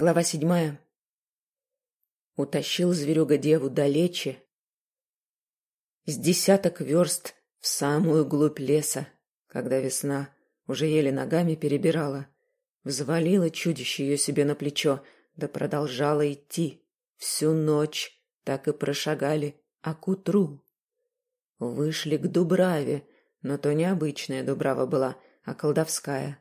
Глава седьмая. Утащил зверюга деву далече, с десяток верст в самую глубь леса, когда весна уже еле ногами перебирала, взвалила чудище ее себе на плечо, да продолжала идти. Всю ночь так и прошагали, а к утру. Вышли к Дубраве, но то не обычная Дубрава была, а колдовская.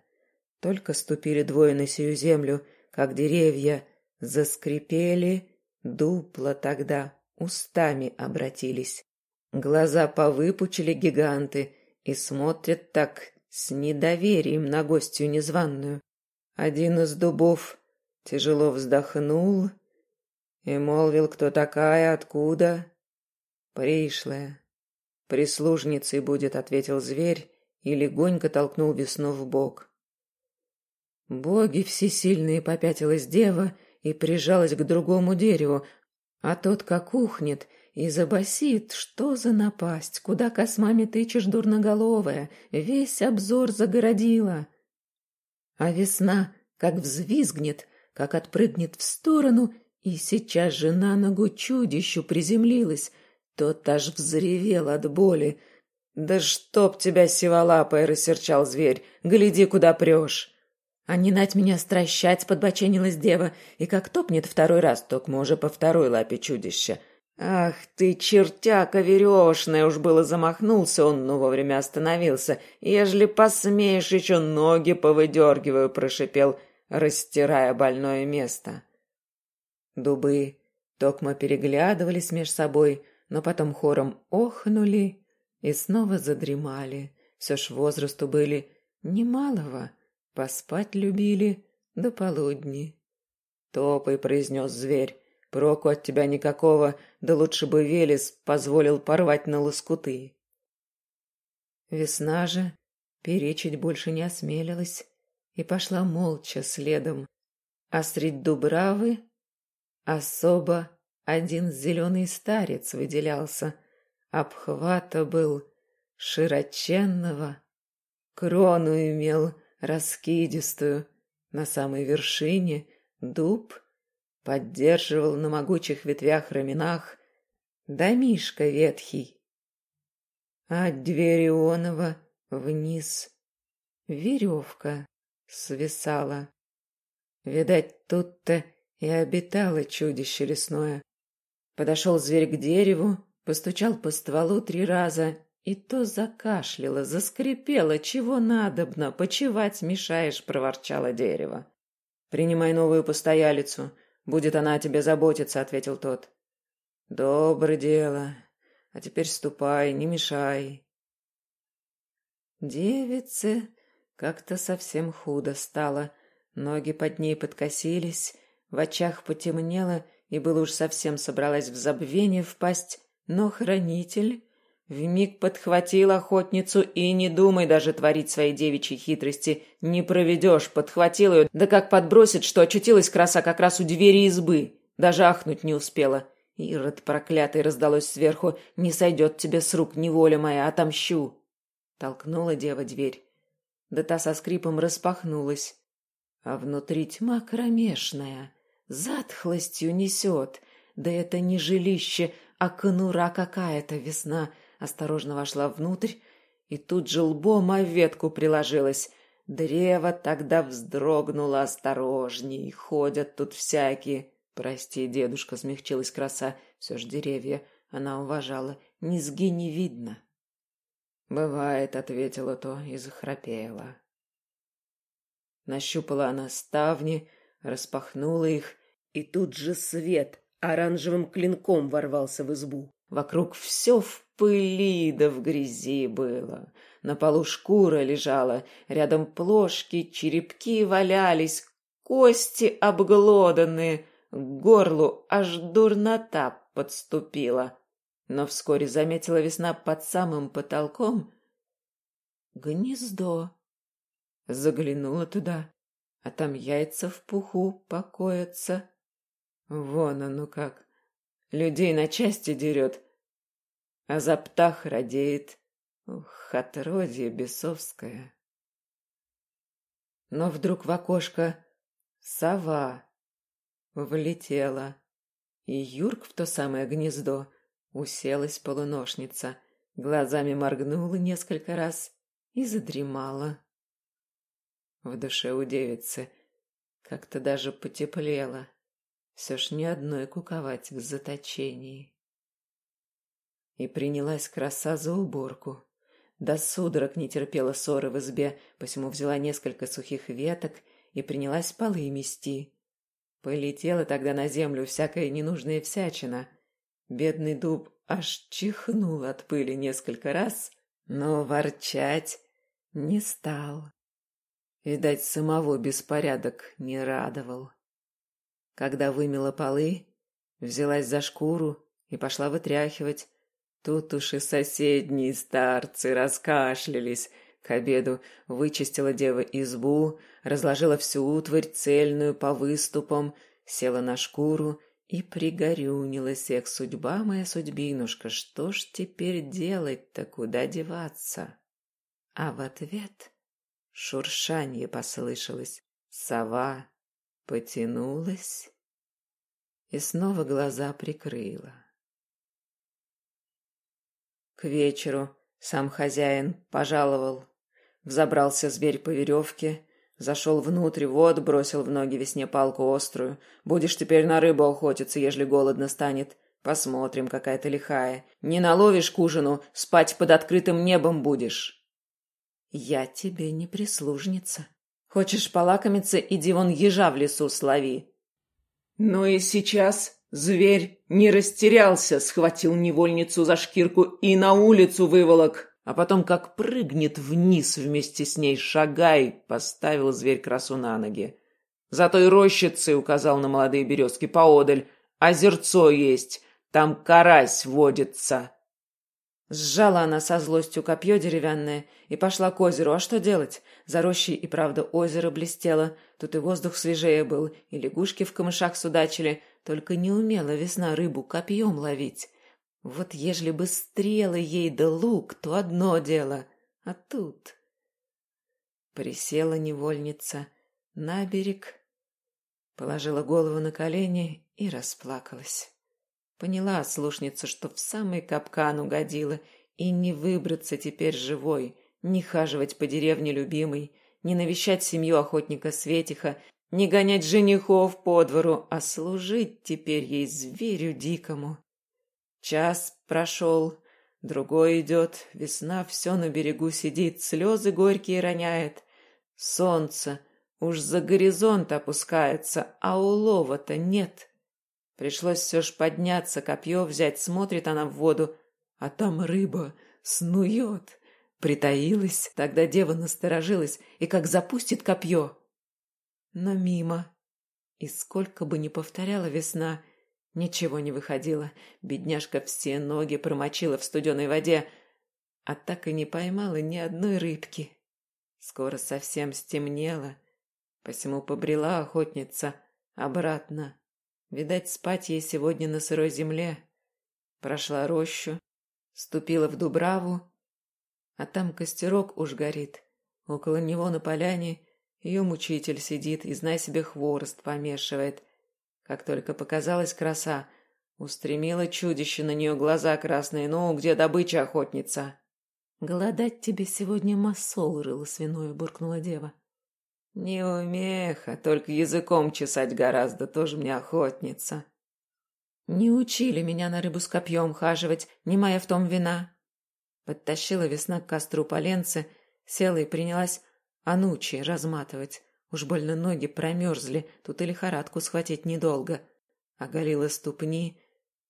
Только ступили двое на сию землю — как деревья заскрипели, дупла тогда устами обратились. Глаза повыпучили гиганты и смотрят так с недоверием на гостью незваную. Один из дубов тяжело вздохнул и молвил, кто такая, откуда. Пришлая. Прислужницей будет, ответил зверь и легонько толкнул весну в бок. Боги всесильные попятилась дева и прижалась к другому дереву, а тот как ухнет и забасит, что за напасть, куда космами тычешь, дурноголовая, весь обзор загородила. А весна как взвизгнет, как отпрыгнет в сторону, и сейчас же на ногу чудищу приземлилась, тот аж взревел от боли. «Да чтоб тебя, сиволапая!» — рассерчал зверь. «Гляди, куда прешь!» А не нать меня стращать, подбоченилась дева, и как топнет второй раз, токмо уже по второй лапе чудища. Ах ты, чертяка верешная, уж было замахнулся он, но вовремя остановился. Ежели посмеешь, еще ноги повыдергиваю, прошипел, растирая больное место. Дубы токмо переглядывались меж собой, но потом хором охнули и снова задремали. Все ж возрасту были немалого. Поспать любили до полудни. Топай, произнес зверь. Проку от тебя никакого, да лучше бы Велес позволил порвать на лоскуты. Весна же перечить больше не осмелилась и пошла молча следом. А средь дубравы особо один зеленый старец выделялся. Обхвата был широченного, крону имел раскидистую. На самой вершине дуб поддерживал на могучих ветвях раменах домишка ветхий. А от двери онова вниз веревка свисала. Видать, тут-то и обитало чудище лесное. Подошел зверь к дереву, постучал по стволу три раза и то закашляла, заскрипела, чего надобно, почевать мешаешь, проворчало дерево. Принимай новую постоялицу, будет она о тебе заботиться, ответил тот. Доброе дело. А теперь ступай, не мешай. Девице как-то совсем худо стало. Ноги под ней подкосились, в очах потемнело, и было уж совсем собралась в забвение впасть, но хранитель Вмиг подхватил охотницу и не думай даже творить свои девичьи хитрости. Не проведешь, подхватил ее, да как подбросит, что очутилась краса как раз у двери избы. Даже ахнуть не успела. Ирод проклятый раздалось сверху. Не сойдет тебе с рук неволя моя, отомщу. Толкнула дева дверь. Да та со скрипом распахнулась. А внутри тьма кромешная. Затхлостью несет. Да это не жилище, а конура какая-то весна — осторожно вошла внутрь и тут же лбом о ветку приложилась. Древо тогда вздрогнуло осторожней, ходят тут всякие. Прости, дедушка, смягчилась краса, все ж деревья она уважала, низги не видно. Бывает, ответила то и захрапела. Нащупала она ставни, распахнула их, и тут же свет оранжевым клинком ворвался в избу. Вокруг все в пыли да в грязи было. На полу шкура лежала, рядом плошки, черепки валялись, кости обглоданные, к горлу аж дурнота подступила. Но вскоре заметила весна под самым потолком гнездо. Заглянула туда, а там яйца в пуху покоятся. Вон оно как. Людей на части дерет, а за птах радеет. Ух, отродье бесовское. Но вдруг в окошко сова влетела. И Юрк в то самое гнездо уселась полуношница, глазами моргнула несколько раз и задремала. В душе у девицы как-то даже потеплело. Все ж ни одной куковать в заточении. И принялась краса за уборку. До судорог не терпела ссоры в избе, посему взяла несколько сухих веток и принялась полы мести. Полетела тогда на землю всякая ненужная всячина. Бедный дуб аж чихнул от пыли несколько раз, но ворчать не стал. Видать, самого беспорядок не радовал. Когда вымела полы, взялась за шкуру и пошла вытряхивать. Тут уж и соседние старцы раскашлялись. К обеду вычистила дева избу, разложила всю утварь цельную по выступам, села на шкуру и пригорюнилась их судьба моя судьбинушка, что ж теперь делать-то, куда деваться? А в ответ шуршанье послышалось, сова потянулась и снова глаза прикрыла. К вечеру сам хозяин пожаловал. Взобрался зверь по веревке, зашел внутрь, вот бросил в ноги весне палку острую. Будешь теперь на рыбу охотиться, ежели голодно станет. Посмотрим, какая ты лихая. Не наловишь к ужину, спать под открытым небом будешь. Я тебе не прислужница. Хочешь полакомиться, иди вон ежа в лесу слови. Ну и сейчас Зверь не растерялся, схватил невольницу за шкирку и на улицу выволок, а потом как прыгнет вниз вместе с ней, шагай, поставил зверь красу на ноги. За той рощицей указал на молодые березки поодаль. Озерцо есть, там карась водится. Сжала она со злостью копье деревянное и пошла к озеру. А что делать? За рощей и правда озеро блестело. Тут и воздух свежее был, и лягушки в камышах судачили. Только не умела весна рыбу копьем ловить. Вот ежели бы стрелы ей да лук, то одно дело. А тут... Присела невольница на берег, положила голову на колени и расплакалась. Поняла слушница, что в самый капкан угодила, и не выбраться теперь живой, не хаживать по деревне любимой, не навещать семью охотника Светиха, не гонять женихов по двору, а служить теперь ей зверю дикому. Час прошел, другой идет, весна все на берегу сидит, слезы горькие роняет. Солнце уж за горизонт опускается, а улова-то нет. Пришлось все ж подняться, копье взять, смотрит она в воду, а там рыба снует. Притаилась, тогда дева насторожилась, и как запустит копье. Но мимо. И сколько бы ни повторяла весна, ничего не выходило. Бедняжка все ноги промочила в студеной воде, а так и не поймала ни одной рыбки. Скоро совсем стемнело, посему побрела охотница обратно Видать, спать ей сегодня на сырой земле. Прошла рощу, ступила в Дубраву, а там костерок уж горит. Около него на поляне ее мучитель сидит и, знай себе, хворост помешивает. Как только показалась краса, устремила чудище на нее глаза красные. Ну, где добыча, охотница? «Голодать тебе сегодня масол рыло свиное», — буркнула дева. Не умеха, только языком чесать гораздо, тоже мне охотница. Не учили меня на рыбу с копьем хаживать, не моя в том вина. Подтащила весна к костру поленцы, села и принялась анучи разматывать. Уж больно ноги промерзли, тут и лихорадку схватить недолго. Оголила ступни,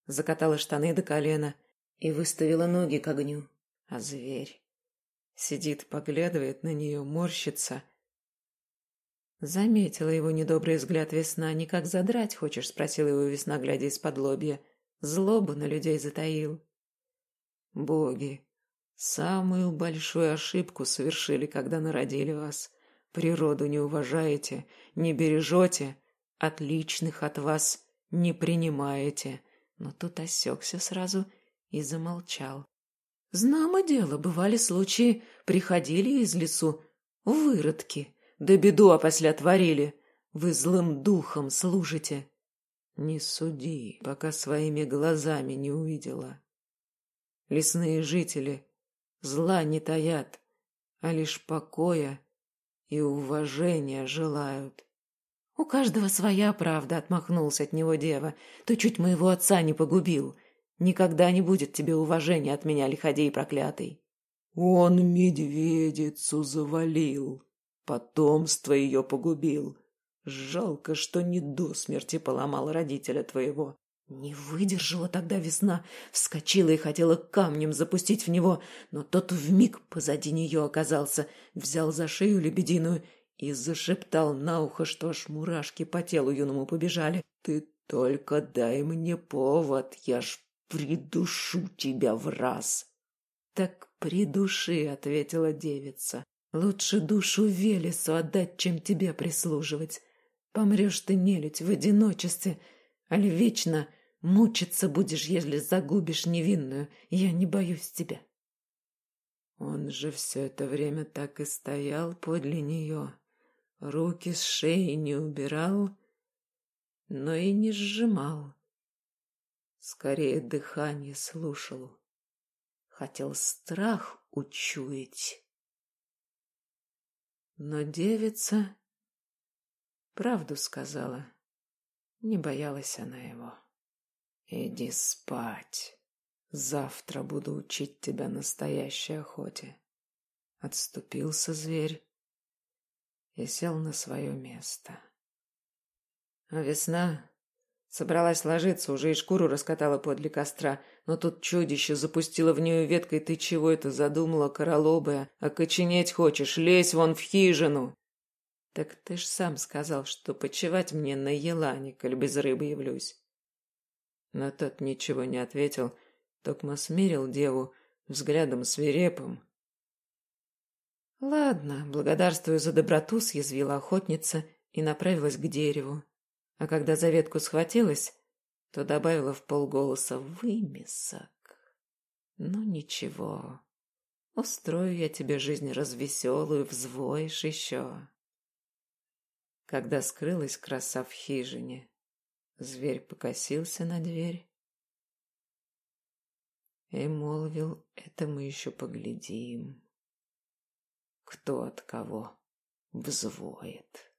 закатала штаны до колена и выставила ноги к огню. А зверь сидит, поглядывает на нее, морщится — Заметила его недобрый взгляд весна. «Никак задрать хочешь?» — спросила его весна, глядя из-под лобья. Злобу на людей затаил. «Боги, самую большую ошибку совершили, когда народили вас. Природу не уважаете, не бережете, отличных от вас не принимаете». Но тут осекся сразу и замолчал. Знамо дело, бывали случаи, приходили из лесу выродки, да беду опосля творили. Вы злым духом служите. Не суди, пока своими глазами не увидела. Лесные жители зла не таят, а лишь покоя и уважения желают. У каждого своя правда, отмахнулся от него дева. Ты чуть моего отца не погубил. Никогда не будет тебе уважения от меня, лиходей проклятый. Он медведицу завалил, потомство ее погубил. Жалко, что не до смерти поломал родителя твоего. Не выдержала тогда весна, вскочила и хотела камнем запустить в него, но тот вмиг позади нее оказался, взял за шею лебединую и зашептал на ухо, что аж мурашки по телу юному побежали. «Ты только дай мне повод, я ж придушу тебя в раз!» «Так придуши», — ответила девица. «Лучше душу Велесу отдать, чем тебе прислуживать. Помрешь ты, нелюдь, в одиночестве, аль вечно мучиться будешь, если загубишь невинную. Я не боюсь тебя». Он же все это время так и стоял подле нее, руки с шеи не убирал, но и не сжимал. Скорее дыхание слушал. Хотел страх учуять. Но девица правду сказала. Не боялась она его. «Иди спать. Завтра буду учить тебя настоящей охоте». Отступился зверь, и сел на свое место. А весна собралась ложиться, уже и шкуру раскатала подле костра, но тут чудище запустило в нее веткой. «Ты чего это задумала, королобая? Окоченеть хочешь? Лезь вон в хижину!» «Так ты ж сам сказал, что почевать мне на елане, коль без рыбы явлюсь». Но тот ничего не ответил, токмо смирил деву взглядом свирепым, «Ладно, благодарствую за доброту», — съязвила охотница и направилась к дереву. А когда за ветку схватилась, то добавила в полголоса «вымесок». «Ну ничего, устрою я тебе жизнь развеселую, взвоишь еще». Когда скрылась краса в хижине, зверь покосился на дверь и молвил «это мы еще поглядим» кто от кого взвоет.